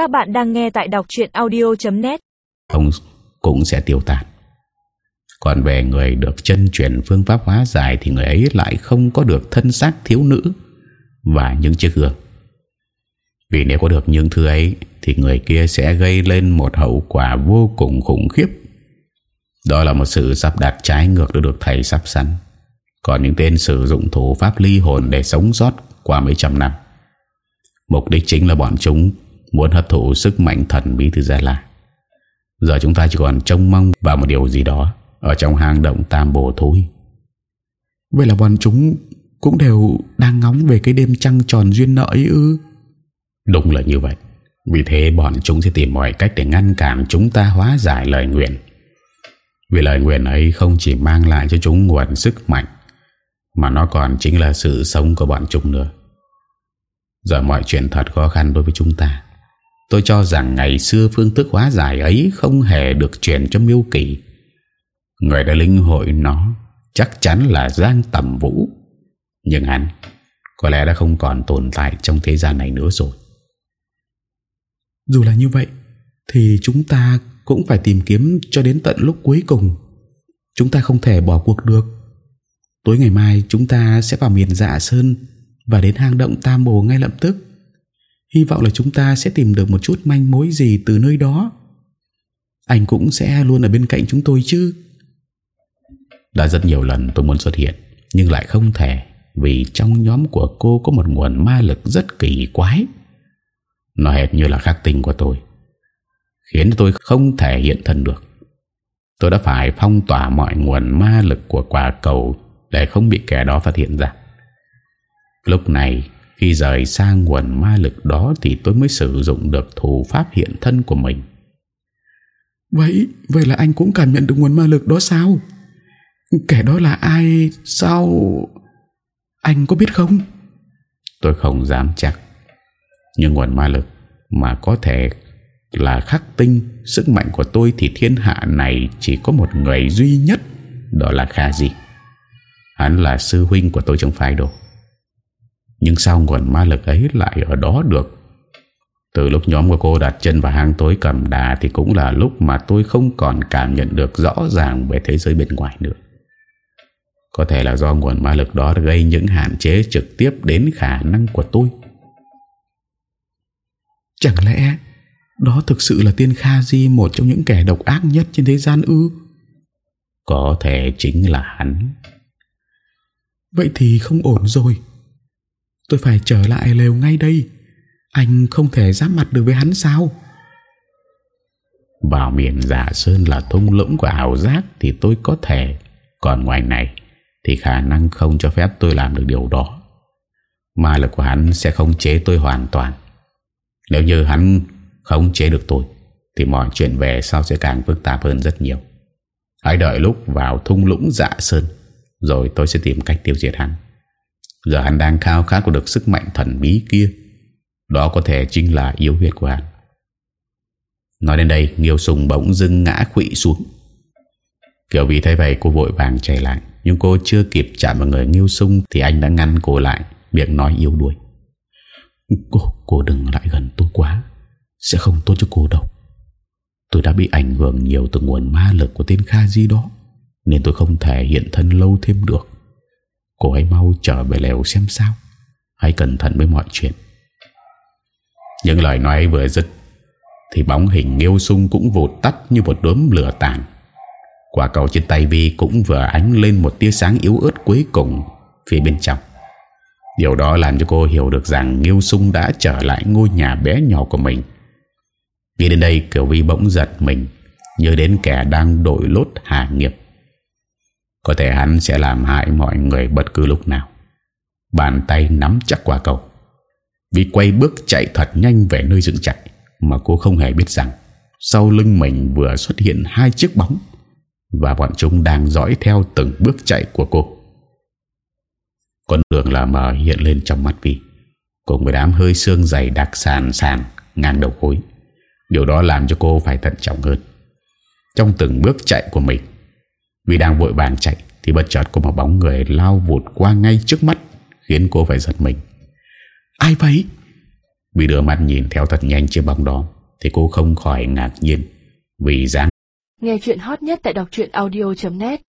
Các bạn đang nghe tại đọc chuyện audio.net Ông cũng sẽ tiêu tan Còn về người được chân chuyển phương pháp hóa giải Thì người ấy lại không có được thân xác thiếu nữ Và những chiếc gương. Vì nếu có được những thứ ấy, Thì người kia sẽ gây lên một hậu quả vô cùng khủng khiếp. Đó là một sự sắp đặt trái ngược được thầy sắp sẵn. Còn những tên sử dụng thủ pháp ly hồn để sống sót qua mấy trăm năm. Mục đích chính là bọn chúng muốn hấp thụ sức mạnh thần bí từ Gia La. Giờ chúng ta chỉ còn trông mong vào một điều gì đó ở trong hang động tam bồ thôi. Vậy là bọn chúng cũng đều đang ngóng về cái đêm trăng tròn duyên nợ ấy ư? Đúng là như vậy. Vì thế bọn chúng sẽ tìm mọi cách để ngăn cản chúng ta hóa giải lời nguyện. Vì lời nguyện ấy không chỉ mang lại cho chúng nguồn sức mạnh, mà nó còn chính là sự sống của bọn chúng nữa. Giờ mọi chuyện thật khó khăn đối với chúng ta. Tôi cho rằng ngày xưa phương thức hóa giải ấy không hề được truyền cho miêu kỳ. Người đã linh hội nó chắc chắn là Giang Tầm Vũ. Nhưng hắn có lẽ đã không còn tồn tại trong thế gian này nữa rồi. Dù là như vậy, thì chúng ta cũng phải tìm kiếm cho đến tận lúc cuối cùng. Chúng ta không thể bỏ cuộc được. Tối ngày mai chúng ta sẽ vào miền dạ sơn và đến hang động Tam Bồ ngay lập tức. Hy vọng là chúng ta sẽ tìm được một chút manh mối gì từ nơi đó. Anh cũng sẽ luôn ở bên cạnh chúng tôi chứ. Đã rất nhiều lần tôi muốn xuất hiện, nhưng lại không thể vì trong nhóm của cô có một nguồn ma lực rất kỳ quái. Nó hệt như là khắc tinh của tôi, khiến tôi không thể hiện thân được. Tôi đã phải phong tỏa mọi nguồn ma lực của quả cầu để không bị kẻ đó phát hiện ra. Lúc này khi rời sang nguồn ma lực đó Thì tôi mới sử dụng được thủ pháp hiện thân của mình. Vậy Vậy là anh cũng cảm nhận được nguồn ma lực đó sao? Kẻ đó là ai? Sao Anh có biết không? Tôi không dám chắc. Nhưng nguồn ma lực Mà có thể là khắc tinh Sức mạnh của tôi thì thiên hạ này Chỉ có một người duy nhất Đó là Kha Di. Hắn là sư huynh của tôi trong phái đồ nhưng sao nguồn ma lực ấy lại ở đó được? Từ lúc nhóm của cô đặt chân vào hang tối cầm đà Thì cũng là lúc mà tôi không còn cảm nhận được rõ ràng về thế giới bên ngoài nữa. Có thể là do nguồn ma lực đó gây những hạn chế trực tiếp đến khả năng của tôi. Chẳng lẽ đó thực sự là tiên Kha Di một trong những kẻ độc ác nhất trên thế gian ư? Có thể chính là hắn. Vậy thì không ổn rồi Tôi phải trở lại lều ngay đây. Anh không thể giáp mặt được với hắn sao? Vào miền giả sơn là thung lũng của ảo giác Thì tôi có thể. Còn ngoài này Thì khả năng không cho phép tôi làm được điều đó. Ma lực của hắn sẽ không chế tôi hoàn toàn. Nếu như hắn không chế được tôi, Thì mọi chuyện về sau sẽ càng phức tạp hơn rất nhiều. Hãy đợi lúc vào thung lũng dạ sơn, Rồi tôi sẽ tìm cách tiêu diệt hắn. Giờ hắn đang khao khát của được sức mạnh thần bí kia. Đó có thể chính là yếu huyệt của hắn. Nói đến đây Nghiêu sùng bỗng dưng ngã quỵ xuống. Kiểu vì thấy vậy cô vội vàng chạy lại. Nhưng cô chưa kịp chạm vào người Nghiêu sung Thì anh đã ngăn cô lại Miệng nói yếu đuổi Cô, cô đừng lại gần tôi quá. Sẽ không tốt cho cô đâu. Tôi đã bị ảnh hưởng nhiều từ nguồn ma lực của tên Kha Di đó Nên tôi không thể hiện thân lâu thêm được. Cô hãy mau trở về lều xem sao Hãy cẩn thận với mọi chuyện Những lời nói vừa dứt, Thì bóng hình nghiêu sung cũng vụt tắt như một đốm lửa tàn Quả cầu trên tay Vi cũng vừa ánh lên một tia sáng yếu ớt cuối cùng phía bên trong. Điều đó làm cho cô hiểu được rằng Nghiêu Sung đã trở lại ngôi nhà bé nhỏ của mình. Vì đến đây, Kiều Vi bỗng giật mình như đến kẻ đang đội lốt hạ nghiệp. Có thể hắn sẽ làm hại mọi người bất cứ lúc nào. Bàn tay nắm chắc quả cầu. Vì quay bước chạy thật nhanh về nơi dựng chạy Mà cô không hề biết rằng, Sau lưng mình vừa xuất hiện hai chiếc bóng, Và bọn chúng đang dõi theo từng bước chạy của cô. Con đường là mờ hiện lên trong mắt Vi. Cùng với đám hơi xương dày đặc sàn sàn, ngang đầu khối Điều đó làm cho cô phải thận trọng hơn. Trong từng bước chạy của mình vì đang vội vàng chạy Thì bất chợt có một bóng người lao vụt qua ngay trước mắt, Khiến cô phải giật mình. Ai vậy? Vì đưa mắt nhìn theo thật nhanh chiếc bóng đó Thì cô không khỏi ngạc nhiên Vì dáng Nghe chuyện hot nhất tại đọc audio.net